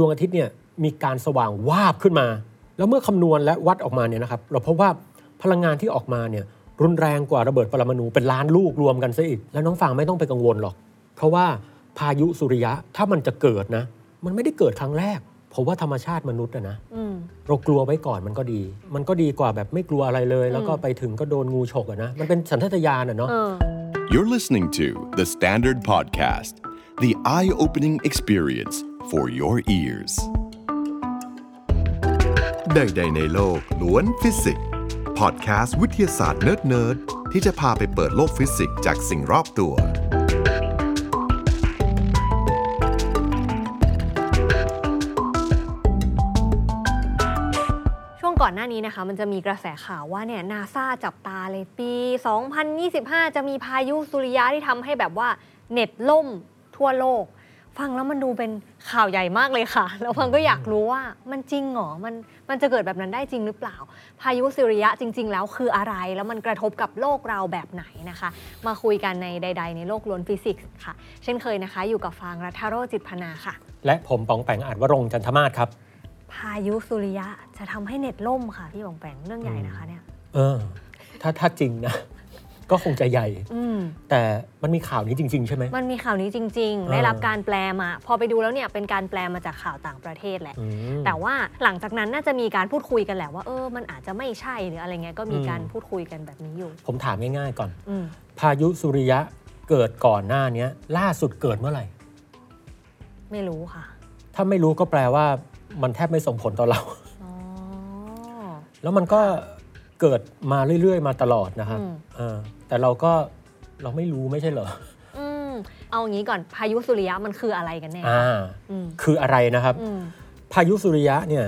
ดวงอาทิตย์เนี่ยมีการสว่างวาบขึ้นมา แล้วเมื่อคำนวณและวัดออกมาเนี่ยนะครับเราพบว่าพลังงานที่ออกมาเนี่ยรุนแรงกว่าระเบิดปรมาณูเป็นล้านลูกรวมกันซะอีก แล้วน้องฟางไม่ต้องไปกังวลหรอก เพราะว่าพายุสุริยะถ้ามันจะเกิดนะ มันไม่ได้เกิดครั้งแรกผมว่าธรรมชาติมนุษย์อะนะอืมเรากลัวไว้ก่อนมันก็ดี มันก็ดีกว่าแบบไม่กลัวอะไรเลย แล้วก็อืมไปถึงก็โดนงูฉกอะนะมันเป็นสัญชาตญาณอะเนาะเออ You're listening to The Standard Podcast, the eye opening experience for your ears. ใดๆในโลกล้วนฟิสิกส์พอดแคสต์วิทยาศาสตร์เนิร์ดๆที่จะพาไปเปิดโลกฟิสิกส์จากสิ่งรอบตัว ช่วงก่อนหน้านี้นะคะ มันจะมีกระแสข่าวว่าเนี่ยนาซาจับตาเลยปี 2025 จะมีพายุสุริยะที่ทำให้แบบว่าเน็ตล่มทั่วโลก ฟังแล้วมันดูเป็นข่าวใหญ่มากเลยค่ะ แล้วฟังก็อยากรู้ว่ามันจริงเหรอมันมันจะเกิดแบบนั้นได้จริงหรือเปล่า พายุสุริยะจริง ๆ แล้วคืออะไรแล้วมันกระทบกับโลกเราแบบไหนนะคะ มาคุยกันในใด ๆ ในโลกล้วนฟิสิกส์ค่ะ เช่นเคยนะคะ อยู่กับฟางรัฐโรจน์จิตพนาค่ะ และผมปองแปงอาจวรงค์จันทมาศครับ พายุสุริยะจะทำให้เน็ตล่มค่ะพี่บองแปงเรื่องใหญ่นะคะเนี่ยเออถ้าถ้าจริงนะ ก็คงจะใหญ่ อืม แต่มันมีข่าวนี้จริง ๆ ใช่ไหม มันมีข่าวนี้จริงเอๆอได้รับการแปลมา พอไปดูแล้วเนี่ยเป็นการแปลมาจากข่าวต่างประเทศแหละ อืม แต่ว่าหลังจากนั้นน่าจะมีการพูดคุยกันแหละว่าเออ มันอาจจะไม่ใช่หรืออะไรเงี้ยก็มีอืมการพูดคุยกันแบบนี้อยู่ ผมถามง่าย ๆ ก่อน อืม พายุสุริยะเกิดก่อนหน้าเนี้ย ล่าสุดเกิดเมื่อไหร่ ไม่รู้ค่ะ ถ้าไม่รู้ก็แปลว่ามันแทบไม่ส่งผลต่อเรา อ๋อ แล้วมันก็เกิดมาเรื่อย ๆ มาตลอดนะครับอืม เออ แต่เราก็เราไม่รู้ไม่ใช่เหรออืมเอาอย่างนี้ก่อนพายุสุริยะมันคืออะไรกันแน่อ่าอืมคืออะไรนะครับ อืม พายุสุริยะเนี่ย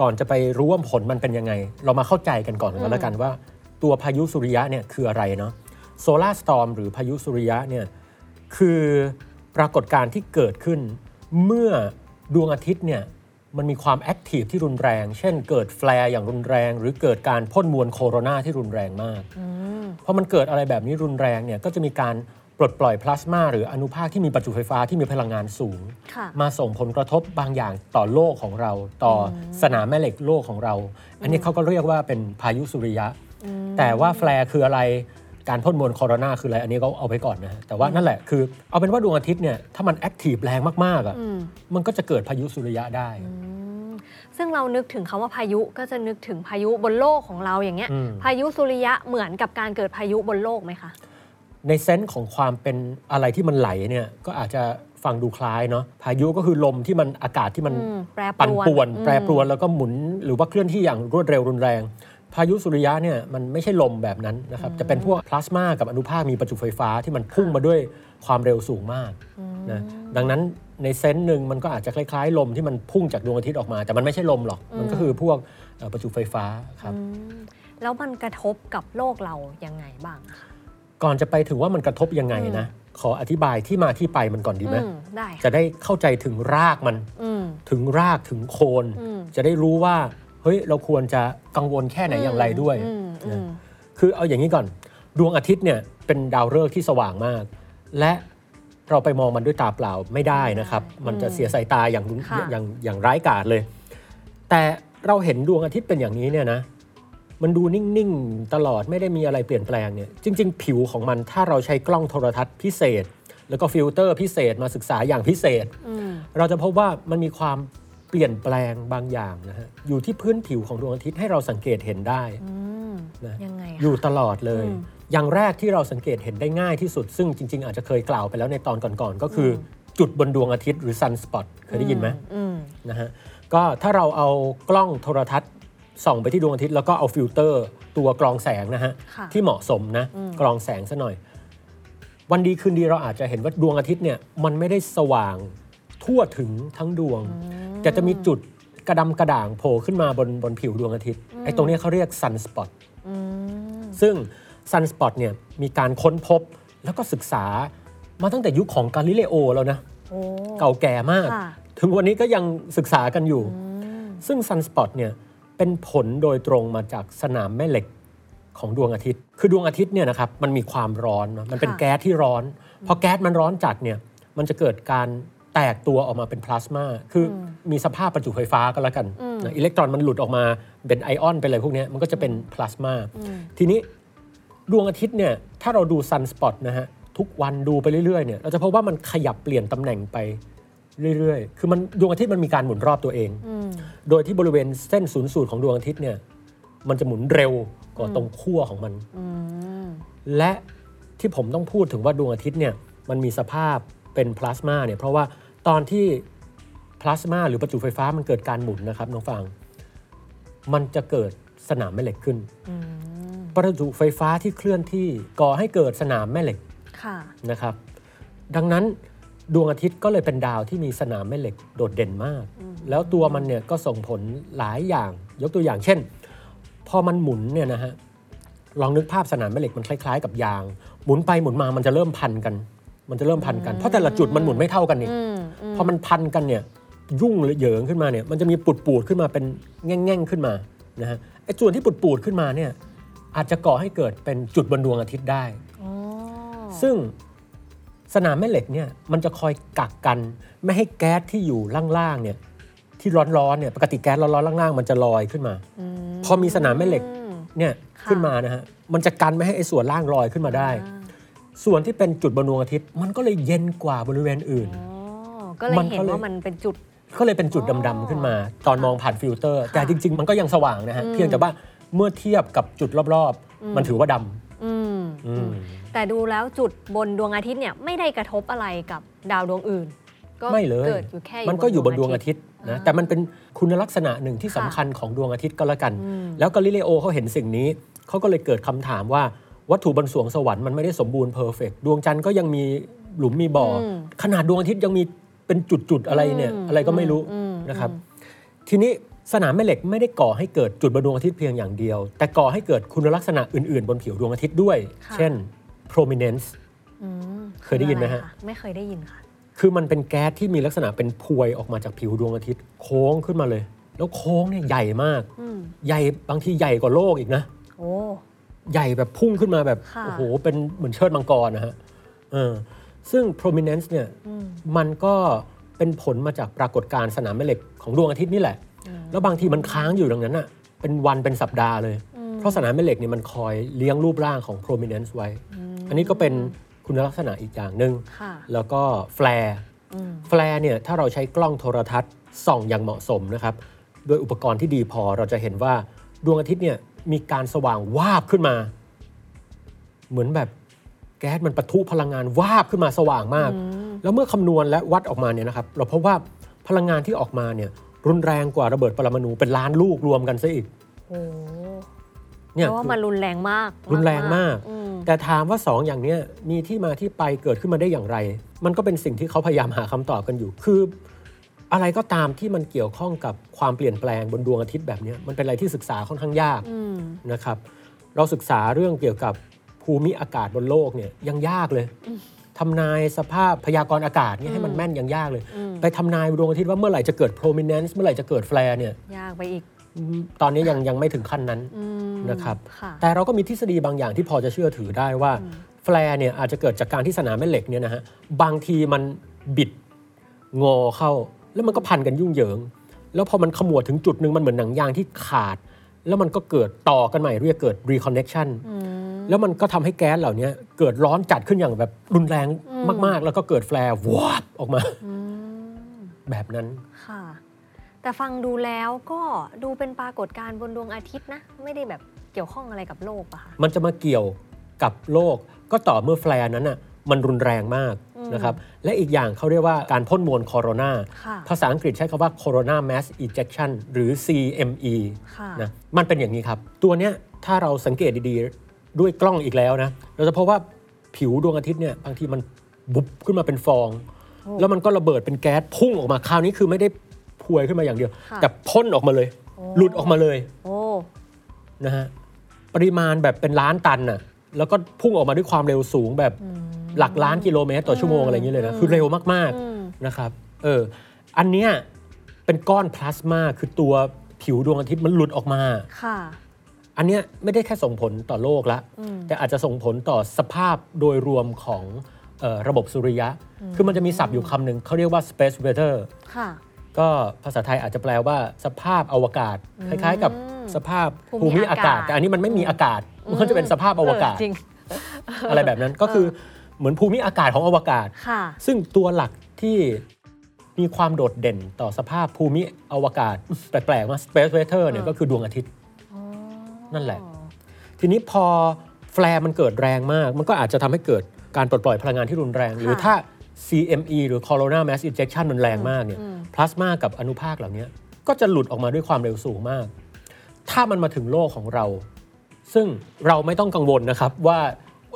ก่อนจะไปรู้ว่าผลมันเป็นยังไง เรามาเข้าใจกันก่อนอืมก็แล้วกันว่า ตัวพายุสุริยะเนี่ยคืออะไรเนาะโซลาร์สตอมหรือพายุสุริยะเนี่ยคือปรากฏการณ์ที่เกิดขึ้น เมื่อดวงอาทิตย์เนี่ย มันมีความ active ที่รุนแรง เช่นเกิด flare อย่างรุนแรง หรือเกิดการพ่นมวลโคโรนาที่รุนแรงมากอืมพอมันเกิดอะไรแบบนี้รุนแรงเนี่ยก็จะมีการปลดปล่อยพลาสมาหรืออนุภาคที่มีประจุไฟฟ้าที่มีพลังงานสูงค่ะมาส่งผลกระทบบางอย่างต่อโลกของเรา ต่อสนามแม่เหล็กโลกของเรา อันนี้เขาก็เรียกว่าเป็นพายุสุริยะอืมแต่ว่า flare คืออะไร การพ่นมวลโคโรนาคืออะไร อันนี้ก็เอาไว้ก่อนนะฮะแต่ว่านั่นแหละคือเอาเป็นว่าดวงอาทิตย์เนี่ยถ้ามันแอคทีฟแรงมากๆอะอืมมันก็จะเกิดพายุสุริยะได้อืมซึ่งเรานึกถึงคำว่าพายุก็จะนึกถึงพายุบนโลกของเราอย่างเงี้ยอืมพายุสุริยะเหมือนกับการเกิดพายุบนโลกไหมคะในเซนส์ของความเป็นอะไรที่มันไหลเนี่ยก็อาจจะฟังดูคล้ายเนาะพายุก็คือลมที่มันอากาศที่มันอืมแปรปรวนปั่นป่วนอืมแปรปรวนแล้วก็หมุนหรือว่าเคลื่อนที่อย่างรวดเร็วรุนแรง พายุสุริยะเนี่ยมันไม่ใช่ลมแบบนั้นนะครับจะเป็นพวกพลาสมากับอนุภาคมีประจุไฟฟ้าที่มันพุ่งมาด้วยความเร็วสูงมากนะดังนั้นในเซนส์หนึ่งมันก็อาจจะคล้ายๆ ลมที่มันพุ่งจากดวงอาทิตย์ออกมา แต่มันไม่ใช่ลมหรอก มันก็คือพวกเอ่อประจุไฟฟ้าครับอืมแล้วมันกระทบกับโลกเรายังไงบ้างอะคะก่อนจะไปถึงว่ามันกระทบยังไงนะ ขออธิบายที่มาที่ไปมันก่อนดีไหมอืมได้ค่ะจะได้เข้าใจถึงรากมันอืมถึงรากถึงโคนอืมจะได้รู้ว่า เฮ้ยเราควรจะกังวลแค่ไหนอย่างไรด้วยอืมอืนะมคือเอาอย่างนี้ก่อน ดวงอาทิตย์เนี่ยเป็นดาวฤกษ์ที่สว่างมาก และเราไปมองมันด้วยตาเปล่าไม่ได้นะครับ มันจะเสียสายตาอย่างรุนค่ะอย่างอย่างร้ายกาจเลย แต่เราเห็นดวงอาทิตย์เป็นอย่างนี้เนี่ยนะมันดูนิ่ง ๆ ตลอดไม่ได้มีอะไรเปลี่ยนแปลงเนี่ยจริง ๆ ผิวของมันถ้าเราใช้กล้องโทรทัศน์พิเศษ แล้วก็ฟิลเตอร์พิเศษมาศึกษาอย่างพิเศษอืมเราจะพบว่ามันมีความ เปลี่ยนแปลงบางอย่างนะฮะอยู่ที่พื้นผิวของดวงอาทิตย์ให้เราสังเกตเห็นได้อืมนะยังไงอะอยู่ตลอดเลยอืมอย่างแรกที่เราสังเกตเห็นได้ง่ายที่สุด ซึ่งจริง ๆ อาจจะเคยกล่าวไปแล้วในตอนก่อนๆ ก็คืออจุดบนดวงอาทิตย์หรือ sunspot เคยได้ยินไหมอืมนะฮะก็ถ้าเราเอากล้องโทรทรรศน์ส่องไปที่ดวงอาทิตย์แล้วก็เอาฟิลเตอร์ตัวกรองแสงนะฮะค่ะที่เหมาะสมนะอืมกรองแสงซะหน่อย วันดีคืนดีเราอาจจะเห็นว่าดวงอาทิตย์เนี่ยมันไม่ได้สว่าง ทั่วถึงทั้งดวง แต่จะมีจุดกระดำกระด่างโผล่ขึ้นมาบนบนผิวดวงอาทิตย์ไอ้ตรงเนี้ยเขาเรียก sunspot อืมซึ่ง sunspot เนี่ยมีการค้นพบแล้วก็ศึกษามาตั้งแต่ยุคของกาลิเลโอแล้วนะโอ้เก่าแก่มากค่ะถึงวันนี้ก็ยังศึกษากันอยู่อืมซึ่ง sunspot เนี่ยเป็นผลโดยตรงมาจากสนามแม่เหล็กของดวงอาทิตย์ คือดวงอาทิตย์เนี่ยนะครับมันมีความร้อนเนอะมันเป็นค่ะแก๊สที่ร้อน พอแก๊สมันร้อนจัดเนี่ยมันจะเกิดการ แตแตกตัวออกมาเป็นพลาสมา คือมีสภาพประจุไฟฟ้าก็แล้วกันนะอิเล็กตรอนมันหลุดออกมาเป็นไอออนเป็นอะไรพวกเนี้ยมันก็จะเป็นพลาสมา ทีนี้ดวงอาทิตย์เนี่ยถ้าเราดู sunspot นะฮะทุกวันดูไปเรื่อยๆเนี่ยเราจะพบว่ามันขยับเปลี่ยนตำแหน่งไปเรื่อยๆ คือมันดวงอาทิตย์มันมีการหมุนรอบตัวเอง โดยที่บริเวณเส้นศูนย์สูตรของดวงอาทิตย์เนี่ยมันจะหมุนเร็วกว่าตรงขั้วของมัน และที่ผมต้องพูดถึงว่าดวงอาทิตย์เนี่ยมันมีสภาพเป็นพลาสมาเนี่ยเพราะว่า ตอนที่พลาสมาหรือประจุไฟฟ้ามันเกิดการหมุนนะครับน้องฟังมันจะเกิดสนามแม่เหล็กขึ้นประจุไฟฟ้าที่เคลื่อนที่ก่อให้เกิดสนามแม่เหล็กค่ะนะครับ ดังนั้นดวงอาทิตย์ก็เลยเป็นดาวที่มีสนามแม่เหล็กโดดเด่นมาก แล้วตัวมันเนี่ยก็ส่งผลหลายอย่างยกตัวอย่างเช่น พอมันหมุนเนี่ยนะฮะลองนึกภาพสนามแม่เหล็กมันคล้าย ๆ กับยาง หมุนไปหมุนมามันจะเริ่มพันกัน มันจะเริ่มพันกัน เพราะแต่ละจุดมันหมุนไม่เท่ากันนี่อืมอืมพอมันพันกันเนี่ยยุ่งหรือเหยิงขึ้นมาเนี่ยมันจะมีปูดปูดๆขึ้นมาเป็นแง่งๆขึ้นมานะฮะไอ้ส่วนที่ปูดปูดๆขึ้นมาเนี่ยอาจจะก่อให้เกิดเป็นจุดบนดวงอาทิตย์ได้อ๋อซึ่งสนามแม่เหล็กเนี่ยมันจะคอยกักกันไม่ให้แก๊สที่อยู่ล่างๆเนี่ยที่ร้อนๆเนี่ยปกติแก๊สร้อนๆล่างๆมันจะลอยขึ้นมาพอมีสนามแม่เหล็กอืมเนี่ยค่ะขึ้นมานะฮะมันจะกันไม่ให้ไอ้ส่วนล่างลอยขึ้นมาได้ ส่วนที่เป็นจุดบนดวงอาทิตย์ มันก็เลยเย็นกว่าบริเวณอื่นอ๋อก็เลยมันเห็นก็เลยว่ามันเป็นจุด ก็เลยเป็นจุดอ๋อดำๆขึ้นมา ตอนมองผ่านฟิลเตอร์ค่ะแต่จริง ๆ มันก็ยังสว่างนะฮะอืมเพียงแต่ว่าเมื่อเทียบกับจุดรอบๆ มันถือว่าดำอืมอืมแต่ดูแล้วจุดบนดวงอาทิตย์เนี่ยไม่ได้กระทบอะไรกับดาวดวงอื่นก็ไม่เลยเกิดอยู่แค่มันก็อยู่บนดวงอาทิตย์นะอ่าแต่มันเป็นคุณลักษณะหนึ่งที่ค่ะสำคัญของดวงอาทิตย์ก็แล้วกันอืมแล้วกาลิเลโอเขาเห็นสิ่งนี้ เขาก็เลยเกิดคำถามว่า วัตถุบนสรวงสวรรค์มันไม่ได้สมบูรณ์ perfect ดวงจันทร์ก็ยังมีหลุมมีบ่ออมขนาดดวงอาทิตย์ยังมีเป็นจุดๆอะไรเนี่ยอืมอะไรก็ไม่รู้อืมนะครับอืมทีนี้สนามแม่เหล็กไม่ได้ก่อให้เกิดจุดบนดวงอาทิตย์เพียงอย่างเดียว แต่ก่อให้เกิดคุณลักษณะอื่นๆ บนผิวดวงอาทิตย์ด้วย ค่ะ เช่น prominence อืมเคยได้ยินไหมฮะออรคไม่เคยได้ยินค่ะ คือมันเป็นแก๊สที่มีลักษณะเป็นพวยออกมาจากผิวดวงอาทิตย์ โค้งขึ้นมาเลย แล้วโค้งเนี่ยใหญ่มาก อืมใหญ่บางทีใหญ่กว่าโลกอีกนะ โอ้ ใหญ่แบบพุ่งขึ้นมาแบบค่ะ โอ้โหเป็นเหมือนเชิดมังกรนะฮะเออซึ่ง prominence เนี่ยอืมมันก็เป็นผลมาจากปรากฏการณ์สนามแม่เหล็กของดวงอาทิตย์นี่แหละ แล้วบางทีมันค้างอยู่ตรงนั้นอะเป็นวันเป็นสัปดาห์เลยเพราะสนามแม่เหล็กเนี่ยมันคอยเลี้ยงรูปร่างของ prominence ไว้อันนี้ก็เป็นคุณลักษณะอีกอย่างหนึ่งค่ะแล้วก็แฟลร์ อืมแฟลร์เนี่ยถ้าเราใช้กล้องโทรทัศน์ส่องอย่างเหมาะสมนะครับด้วยอุปกรณ์ที่ดีพอเราจะเห็นว่าดวงอาทิตย์เนี่ย มีการสว่างวาบขึ้นมา เหมือนแบบแก๊สมันปะทุพลังงานวาบขึ้นมาสว่างมาก แล้วเมื่อคำนวณและวัดออกมาเนี่ยนะครับ เราพบว่าพลังงานที่ออกมาเนี่ย รุนแรงกว่าระเบิดปรมาณูเป็นล้านลูกรวมกันซะอีกโอ้เนี่ยเพราะว่ามันรุนแรงมาก รุนแรงมากอืมแต่ถามว่าสองอย่างเนี้ยมีที่มาที่ไปเกิดขึ้นมาได้อย่างไร มันก็เป็นสิ่งที่เขาพยายามหาคำตอบกันอยู่ คือ อะไรก็ตามที่มันเกี่ยวข้องกับความเปลี่ยนแปลงบนดวงอาทิตย์แบบเนี้ยมันเป็นอะไรที่ศึกษาค่อนข้างยากอืมนะครับ เราศึกษาเรื่องเกี่ยวกับภูมิอากาศบนโลกเนี่ยยังยากเลยทำนายสภาพพยากรณ์อากาศเนี่ยให้มันแม่นยังยากเลยอืมไปทำนายดวงอาทิตย์ว่าเมื่อไหร่จะเกิด prominence เมื่อไหร่จะเกิด flare เนี่ยยากไปอีกอืมตอนนี้ยังยังไม่ถึงขั้นนั้นอืมนะครับค่ะแต่เราก็มีทฤษฎีบางอย่างที่พอจะเชื่อถือได้ว่าแฟลร์เนี่ยอาจจะเกิดจากการที่สนามแม่เหล็กเนี่ยนะฮะบางทีมันบิดงอเข้า แล้วมันก็พันกันยุ่งเหยิง แล้วพอมันขมวดถึงจุดหนึ่งมันเหมือนหนังยางที่ขาด แล้วมันก็เกิดต่อกันใหม่เรียกเกิด reconnection แล้วมันก็ทำให้แก๊สเหล่านี้เกิดร้อนจัดขึ้นอย่างแบบรุนแรงมาก ๆ แล้วก็เกิดแฟลร์วาบออกมาแบบนั้นค่ะ แต่ฟังดูแล้วก็ดูเป็นปรากฏการณ์บนดวงอาทิตย์นะ ไม่ได้แบบเกี่ยวข้องอะไรกับโลกอะค่ะมันจะมาเกี่ยวกับโลกก็ต่อเมื่อแฟลร์นั้นอะมันรุนแรงมาก นะครับและอีกอย่างเขาเรียกว่าการพ่นมวลโคโรนาค่ะภาษาอังกฤษใช้คำว่า corona mass ejection หรือ CME ค่ะนะมันเป็นอย่างนี้ครับ ตัวเนี้ยถ้าเราสังเกตดีๆ ด้วยกล้องอีกแล้วนะเราจะพบว่าผิวดวงอาทิตย์เนี่ยบางทีมันบุบขึ้นมาเป็นฟอง แล้วมันก็ระเบิดเป็นแก๊สพุ่งออกมาคราวนี้คือไม่ได้พวยขึ้นมาอย่างเดียวค่ะแต่พ่นออกมาเลย หลุดออกมาเลยโอ้นะฮะปริมาณแบบเป็นล้านตันน่ะแล้วก็พุ่งออกมาด้วยความเร็วสูงแบบ หลักล้านกิโลเมตรต่อชั่วโมงอะไรอย่างนี้เลยนะ คือเร็วมากอืมๆนะครับเอออันเนี้ยเป็นก้อนพลาสมาคือตัวผิวดวงอาทิตย์มันหลุดออกมาค่ะ อันเนี้ยไม่ได้แค่ส่งผลต่อโลกละอืมแต่อาจจะส่งผลต่อสภาพโดยรวมของเอ่อระบบสุริยะ คือมันจะมีศัพท์อยู่คำหนึ่งเขาเรียกว่า space weather ค่ะก็ภาษาไทยอาจจะแปลว่าสภาพอวกาศ คล้ายๆ กับสภาพภูภูมิมิอาอากากาศศแต่อันนี้มันไม่มีอากาศ มันจะเป็นสภาพอวกาศเจริงอะไรแบบนั้นก็คือ เหมือนภูมิอากาศของอวกาศ ค่ะ ซึ่งตัวหลักที่มีความโดดเด่นต่อสภาพภูมิอวกาศ แปลกๆว่า space weather เนี่ยอ่าก็คือดวงอาทิตย์นั่นแหละ ทีนี้พอแฟลร์มันเกิดแรงมาก มันก็อาจจะทำให้เกิดการปลดปล่อยพลังงานที่รุนแรง หรือถ้า CME หรือ Corona Mass Ejection มันแรงมากเนี่ยพลาสมากับอนุภาคเหล่านี้ก็จะหลุดออกมาด้วยความเร็วสูงมาก ถ้ามันมาถึงโลกของเรา ซึ่งเราไม่ต้องกังวลนะครับว่า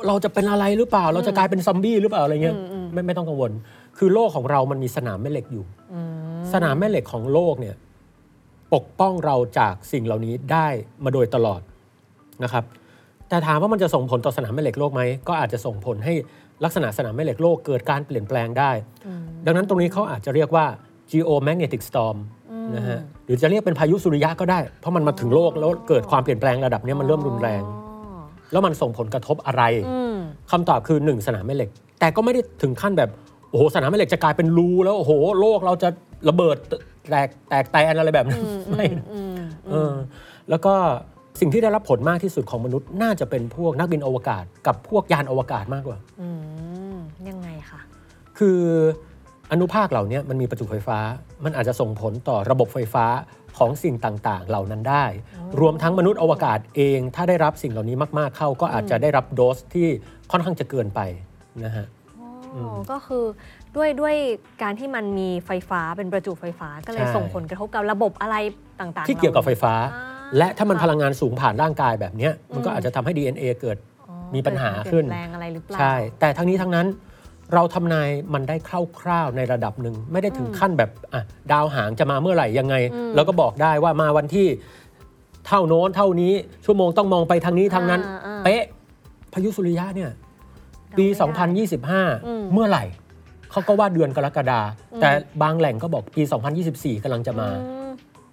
เราจะเป็นอะไรหรือเปล่า เราจะกลายเป็นซอมบี้หรือเปล่าอะไรเงี้ยไม่ไม่ต้องกังวล คือโลกของเรามันมีสนามแม่เหล็กอยู่ สนามแม่เหล็กของโลกเนี่ยปกป้องเราจากสิ่งเหล่านี้ได้มาโดยตลอดนะครับ แต่ถามว่ามันจะส่งผลต่อสนามแม่เหล็กโลกไหมก็อาจจะส่งผลให้ลักษณะสนามแม่เหล็กโลกเกิดการเปลี่ยนแปลงได้ ดังนั้นตรงนี้เขาอาจจะเรียกว่า geomagnetic storm นะฮะหรือจะเรียกเป็นพายุสุริยะก็ได้ เพราะมันมาถึงโลกแล้วเกิดความเปลี่ยนแปลงระดับเนี้ยมันเริ่มรุนแรง แล้วมันส่งผลกระทบอะไรอืมคำตอบคือ 1 สนามแม่เหล็ก แต่ก็ไม่ได้ถึงขั้นแบบโอ้โหสนามแม่เหล็กจะกลายเป็นรูแล้วโอ้โหโลกเราจะระเบิดแตกแตกแตนอะไรแบบนั้นไม่นะอืมเออแล้วก็สิ่งที่ได้รับผลมากที่สุดของมนุษย์น่าจะเป็นพวกนักบินอวกาศ กับพวกยานอวกาศมากกว่าอืมยังไงคะคืออนุภาคเหล่านี้มันมีประจุไฟฟ้า มันอาจจะส่งผลต่อระบบไฟฟ้า ของสิ่งต่างๆ เหล่านั้นได้ รวมทั้งมนุษย์อวกาศเอง ถ้าได้รับสิ่งเหล่านี้มาก ๆ เข้าก็อาจจะได้รับโดสที่ค่อนข้างจะเกินไปนะฮะอ๋ออก็คือด้วยด้วยการที่มันมีไฟฟ้าเป็นประจุไฟฟ้าก็เลยใช่ส่งผลกระทบกับระบบอะไรต่างๆ ที่เกี่ยวกับไฟฟ้าอ่าและถ้ามันค่ะพลังงานสูงผ่านร่างกายแบบเนี้ยมันก็อาจจะทำให้ DNA เกิดอ๋อมีปัญหาเกิดขึ้นเปลี่ยนแปลงอะไรหรือเปล่าใช่ แต่ทั้งนี้ทั้งนั้น เราทำนายมันได้คร่าวๆในระดับหนึ่งไม่ได้ถึงขั้นแบบอะดาวหางจะมาเมื่อไหร่ยังไง แล้วก็บอกได้ว่ามาวันที่เท่าโน้นเท่านี้ชั่วโมงต้องมองไปทางนี้ทางนั้น อ่าอ่าเป๊ะพายุสุริยะเนี่ย ปีเดาไม่ได้อืม2025 เมื่อไหร่ เขาก็ว่าเดือนกรกฎาแต่บางแหล่งก็บอกปี 2024กำลังจะมา อืม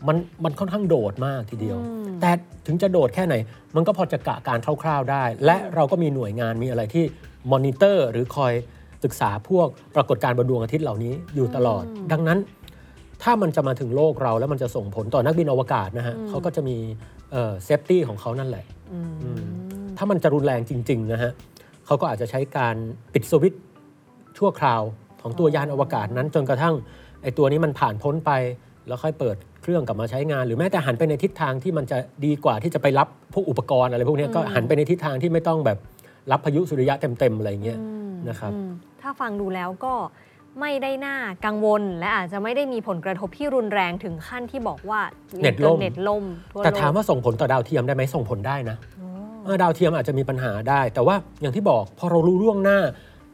มันมันค่อนข้างโดดมากทีเดียว อืม แต่ถึงจะโดดแค่ไหน มันก็พอจะกะการคร่าวๆได้ และเราก็มีหน่วยงานมีอะไรที่มอนิเตอร์หรือคอย ศึกษาพวกปรากฏการณ์บนดวงอาทิตย์เหล่านี้อยู่ตลอด ดังนั้น ถ้ามันจะมาถึงโลกเราแล้วมันจะส่งผลต่อนักบินอวกาศนะฮะเขาก็จะมี safety ของเขานั่นแหละอืมอืมถ้ามันจะรุนแรงจริงๆนะฮะเขาก็อาจจะใช้การปิดสวิตช์ชั่วคราวของตัวยานอวกาศนั้นจนกระทั่งไอ้ตัวนี้มันผ่านพ้นไปแล้วค่อยเปิดเครื่องกลับมาใช้งาน หรือแม้แต่หันไปในทิศทางที่มันจะดีกว่าที่จะไปรับพวกอุปกรณ์อะไรพวกเนี้ยก็หันไปในทิศทางที่ไม่ต้องแบบรับพายุสุริยะเต็มๆอะไรเงี้ยนะครับอืม ถ้าฟังดูแล้วก็ไม่ได้น่ากังวล และอาจจะไม่ได้มีผลกระทบที่รุนแรงถึงขั้นที่บอกว่าเน็ตล่มเน็ตล่มทั่วแต่โลกถามว่าส่งผลต่อดาวเทียมได้ไหมส่งผลได้นะอ๋อเออดาวเทียมอาจจะมีปัญหาได้ แต่ว่าอย่างที่บอกพอเรารู้ล่วงหน้า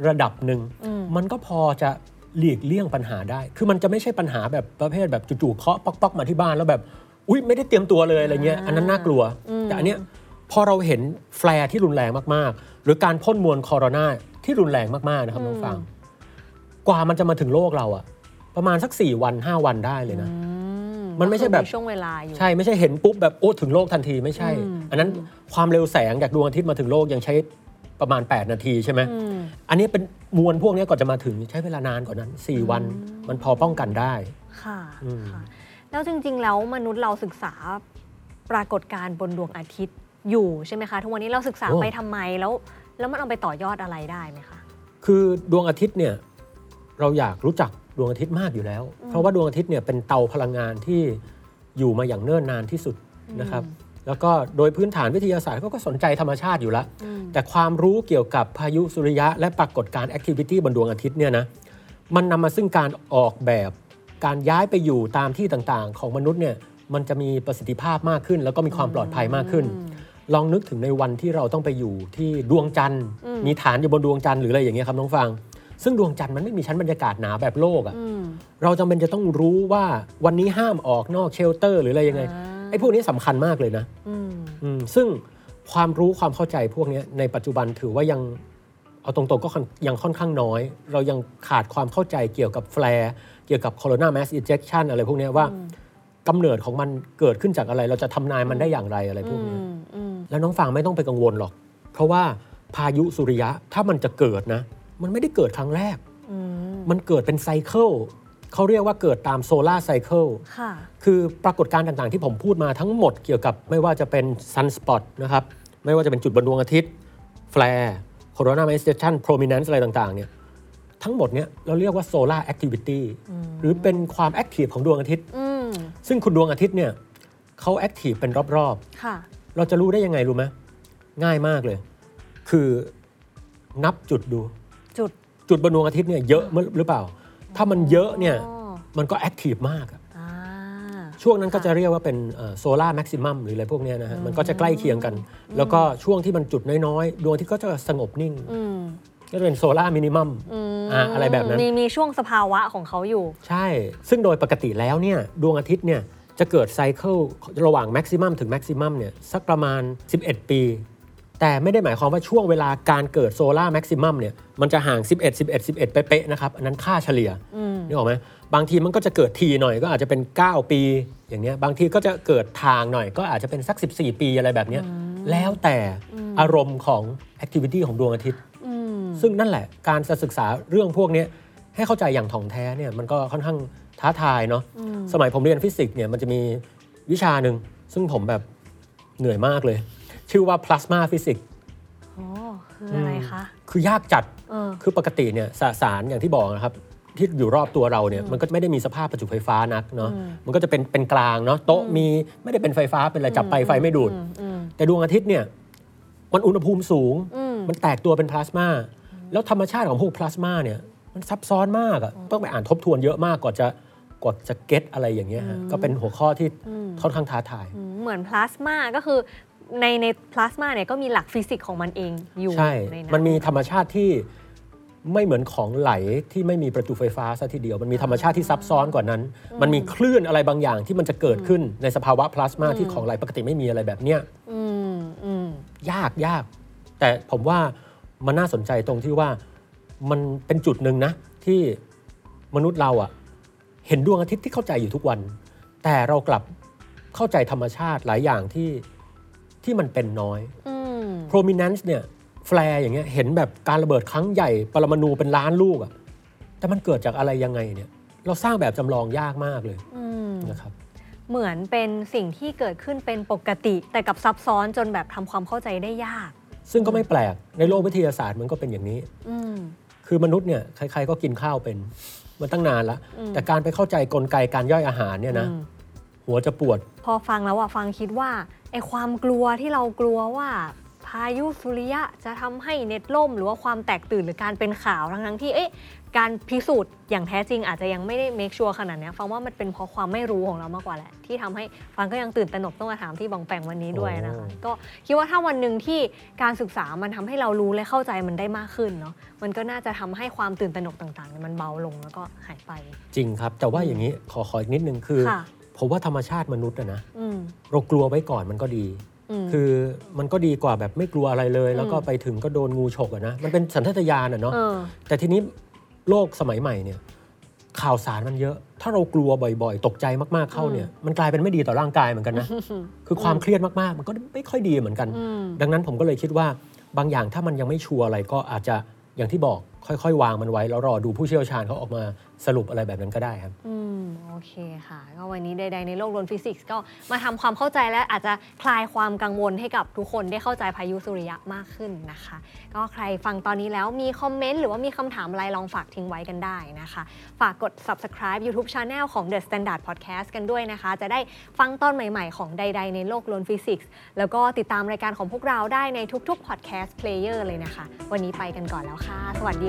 ระดับหนึ่งอืมมันก็พอจะหลีกเลี่ยงปัญหาได้ คือมันจะไม่ใช่ปัญหาแบบประเภทแบบจู่ๆเคาะป๊อกๆมาที่บ้านแล้วแบบอุ้ยไม่ได้เตรียมตัวเลยอะไรเงี้ยอันนั้นน่ากลัว แต่อันเนี้ยพอเราเห็นแฟลร์ที่รุนแรงมากๆ หรือการพ่นมวลโคโรนาที่รุนแรงมากๆนะครับน้องฟังกว่ามันจะมาถึงโลกเราอะประมาณสัก 4 วัน 5 วันได้เลยนะอืมันไม่ใช่แบบก็คือช่วงเวลาอยู่ใช่ไม่ใช่เห็นปุ๊บแบบโอ้ถึงโลกทันทีไม่ใช่อืมอันนั้นความเร็วแสงจากดวงอาทิตย์มาถึงโลกยังใช้ประมาณ 8 นาทีใช่ไหมอืมอันนี้เป็นมวลพวกนี้ก่อนจะมาถึงใช้เวลานานกว่านั้น 4 วันมันพอป้องกันได้ค่ะอืมค่ะแล้วจริงๆแล้วมนุษย์เราศึกษาปรากฏการณ์บนดวงอาทิตย์ อยู่ใช่ไหมคะทุกวันนี้เราศึกษาโอ้ไปทำไมแล้ว แล้วมันเอาไปต่อยอดอะไรได้ไหมคะคือดวงอาทิตย์เนี่ยเราอยากรู้จักดวงอาทิตย์มากอยู่แล้ว เพราะว่าดวงอาทิตย์เนี่ยเป็นเตาพลังงานที่อยู่มาอย่างเนิ่นนานที่สุดนะครับ แล้วก็โดยพื้นฐานวิทยาศาสตร์เขาก็สนใจธรรมชาติอยู่แล้ว แต่ความรู้เกี่ยวกับพายุสุริยะ และปรากฏการณ์แอคทิวิตี้บนดวงอาทิตย์เนี่ยนะมันนำมาซึ่งการออกแบบการย้ายไปอยู่ตามที่ต่างๆ ของมนุษย์เนี่ยมันจะมีประสิทธิภาพมากขึ้น แล้วก็มีความปลอดภัยมากขึ้น ลองนึกถึงในวันที่เราต้องไปอยู่ที่ดวงจันทร์มีฐานอยู่บนดวงจันทร์หรืออะไรอย่างเงี้ยครับน้องฟังซึ่งดวงจันทร์มันไม่มีชั้นบรรยากาศหนาแบบโลกอะ่ะอืมเราจำเป็นจะต้องรู้ว่าวันนี้ห้ามออกนอก shelter หรืออะไรยังไงอ่าไอ้พวกนี้สำคัญมากเลยนะ อืม อืมซึ่งความรู้ความเข้าใจพวกเนี้ยในปัจจุบันถือว่ายังเอาตรงๆก็ค่อนยังค่อนข้างน้อย เรายังขาดความเข้าใจเกี่ยวกับ flare เกี่ยวกับ Coronal Mass Ejection อะไรพวกเนี้ยว่ากำเนิดของมันเกิดขึ้นจากอะไร เราจะทำนายมันได้อย่างไรอะไรพวกเนี้ย อืม แล้วน้องฟังไม่ต้องไปกังวลหรอก เพราะว่าพายุสุริยะถ้ามันจะเกิดนะ มันไม่ได้เกิดครั้งแรกอืมมันเกิดเป็น cycle เขาเรียกว่าเกิดตาม solar cycle ค่ะคือปรากฏการณ์ต่างๆ ที่ผมพูดมาทั้งหมดเกี่ยวกับไม่ว่าจะเป็น Sunspot นะครับ ไม่ว่าจะเป็นจุดบนดวงอาทิตย์ Flare Coronal Mass Ejection Prominence อะไรต่างๆเนี่ยทั้งหมดเนี่ยเราเรียกว่า Solar Activity หรือเป็นความ active ของดวงอาทิตย์อืมซึ่งคุณดวงอาทิตย์เนี่ยเขา active เป็นรอบค่ะๆ เราจะรู้ได้ยังไงรู้ไหมง่ายมากเลย คือนับจุดดู จุด จุดบนดวงอาทิตย์เนี่ยเยอะมั้ยหรือเปล่า ถ้ามันเยอะเนี่ยอ๋อมันก็ active มากอะอ่าช่วงนั้นก็จะเรียกว่าเป็น solar maximum หรืออะไรพวกเนี้ยนะฮะมันก็จะใกล้เคียงกัน แล้วก็ช่วงที่มันจุดน้อยๆ ดวงอาทิตย์ก็จะสงบนิ่งอืมก็จะเป็น solar minimum อ่าอะไรแบบนั้น มีมีช่วงสภาวะของเขาอยู่ ใช่ ซึ่งโดยปกติแล้วเนี่ยดวงอาทิตย์เนี่ย จะเกิด cycle ระหว่าง maximum ถึง maximum เนี่ยสักประมาณ 11 ปี แต่ไม่ได้หมายความว่าช่วงเวลาการเกิด solar maximum เนี่ยมันจะห่าง 11 11 11 เป๊ะๆนะครับ อันนั้นค่าเฉลี่ยอืมนึกออกไหมบางทีมันก็จะเกิดถี่หน่อยก็อาจจะเป็น 9 ปี อย่างเนี้ยบางทีก็จะเกิดห่างหน่อยก็อาจจะเป็นสัก 14 ปีอะไรแบบเนี้ยแล้วแต่อารมณ์ของ activity ของดวงอาทิตย์อืมซึ่งนั่นแหละการจะศึกษาเรื่องพวกเนี้ยให้เข้าใจอย่างถ่องแท้เนี่ยมันก็ค่อนข้าง ท้าทายเนาะสมัยผมเรียนฟิสิกส์เนี่ยมันจะมีวิชาหนึ่งซึ่งผมแบบเหนื่อยมากเลย ชื่อว่า plasma physicsอ๋อคืออะไรคะ คือยากจัดเออคือปกติเนี่ยสสารอย่างที่บอกนะครับ ที่อยู่รอบตัวเราเนี่ยมันก็ไม่ได้มีสภาพประจุไฟฟ้านักเนาะมันก็จะเป็นเป็นกลางเนาะโต๊ะมีไม่ได้เป็นไฟฟ้าเป็นอะไรจับไปไฟไม่ดูดอืมอืมแต่ดวงอาทิตย์เนี่ยมันอุณหภูมิสูงอืมมันแตกตัวเป็นพลาสมาแล้วธรรมชาติของพวกพลาสมาเนี่ยมันซับซ้อนมากอะต้องไปอ่านทบทวนเยอะมากกว่าจะ กว่าจะเก็ตอะไรอย่างเงี้ยฮะก็เป็นหัวข้อที่ค่อนข้างท้าทายอืมเหมือนพลาสมาก็คือในในพลาสมาเนี่ยก็มีหลักฟิสิกส์ของมันเองอยู่ใช่ในนั้นมันมีธรรมชาติที่ไม่เหมือนของไหลที่ไม่มีประจุไฟฟ้าซะทีเดียว มันมีธรรมชาติที่ซับซ้อนกว่านั้น มันมีคลื่นอะไรบางอย่างที่มันจะเกิดขึ้นในสภาวะพลาสมาที่ของไหลปกติไม่มีอะไรแบบเนี้ยอืมอืมยากยาก แต่ผมว่ามันน่าสนใจตรงที่ว่ามันเป็นจุดหนึ่งนะที่มนุษย์เราอะ เห็นดวงอาทิตย์ที่เข้าใจอยู่ทุกวัน แต่เรากลับเข้าใจธรรมชาติหลายอย่างที่ที่มันเป็นน้อยอืม prominence เนี่ยแฟร์อย่างเงี้ยเห็นแบบการระเบิดครั้งใหญ่ปรมาณูเป็นล้านลูกอะแต่มันเกิดจากอะไรยังไงเนี่ย เราสร้างแบบจำลองยากมากเลยอืมนะครับเหมือนเป็นสิ่งที่เกิดขึ้นเป็นปกติ แต่กับซับซ้อนจนแบบทำความเข้าใจได้ยาก ซึ่งก็ไม่แปลกในโลกวิทยาศาสตร์มันก็เป็นอย่างนี้อืมคือมนุษย์เนี่ยใครๆก็กินข้าวเป็น มันตั้งนานละอืม แต่การไปเข้าใจกลไกการย่อยอาหารเนี่ยนะอืม หัวจะปวด พอฟังแล้วอะฟังคิดว่าไอความกลัวที่เรากลัวว่า พายุสุริยะจะทำให้เน็ตล่ม หรือว่าความแตกตื่นหรือการเป็นข่าวทั้งทั้งๆที่เอ๊ะการพิสูจน์อย่างแท้จริงอาจจะยังไม่ได้เมคชัวร์ขนาดเนี้ยฟังว่ามันเป็นเพราะความไม่รู้ของเรามากกว่าแหละ ที่ทำให้ฟังก็ยังตื่นตระหนกต้องมาถามที่บองแปงวันนี้ด้วยนะคะโอ้ก็คิดว่าถ้าวันหนึ่งที่การศึกษามันทำให้เรารู้และเข้าใจมันได้มากขึ้นเนาะมันก็น่าจะทำให้ความตื่นตระหนกต่างๆเนี่ยมันเบาลงแล้วก็หายไป จริงครับ แต่ว่าอย่างนี้ขอขออีกนิดนึงคือค่ะผมว่าธรรมชาติมนุษย์อะนะอืมเรากลัวไว้ก่อนมันก็ดีม คือมันก็ดีกว่าแบบไม่กลัวอะไรเลย แล้วก็อืมไปถึงก็โดนงูฉกอะนะมันเป็นสัญชาตญาณอะเนาะเออแต่ทีนี้โลกสมัยใหม่เนี่ยข่าวสารมันเยอะ ถ้าเรากลัวบ่อยๆ ตกใจมากๆเข้าเนี่ยมันกลายเป็นไม่ดีต่อร่างกายเหมือนกันนะคือความเครียดมากๆ มันก็ไม่ค่อยดีเหมือนกันอืมดังนั้นผมก็เลยคิดว่าบางอย่างถ้ามันยังไม่ชัวร์อะไรก็อาจจะอย่างที่บอกค่อยๆ วางมันไว้ แล้วรอดูผู้เชี่ยวชาญเขาออกมาสรุปอะไรแบบนั้นก็ได้ครับ อืม โอเคค่ะ ก็วันนี้ใดๆในโลกดนฟิสิกส์ก็มาทำความเข้าใจและอาจจะคลายความกังวลให้กับทุกคนได้เข้าใจพายุสุริยะมากขึ้นนะคะ ก็ใครฟังตอนนี้แล้วมีคอมเมนต์หรือว่ามีคำถามอะไรลองฝากทิ้งไว้กันได้นะคะ ฝากกด subscribe YouTube Channel ของ The Standard Podcast กันด้วยนะคะ จะได้ฟังตอนใหม่ๆ ของใด ๆ ในโลกดนฟิสิกส์แล้วก็ติดตามรายการของพวกเราได้ในทุกๆ podcast player เลยนะคะ วันนี้ไปกันก่อนแล้วค่ะ สวัสดี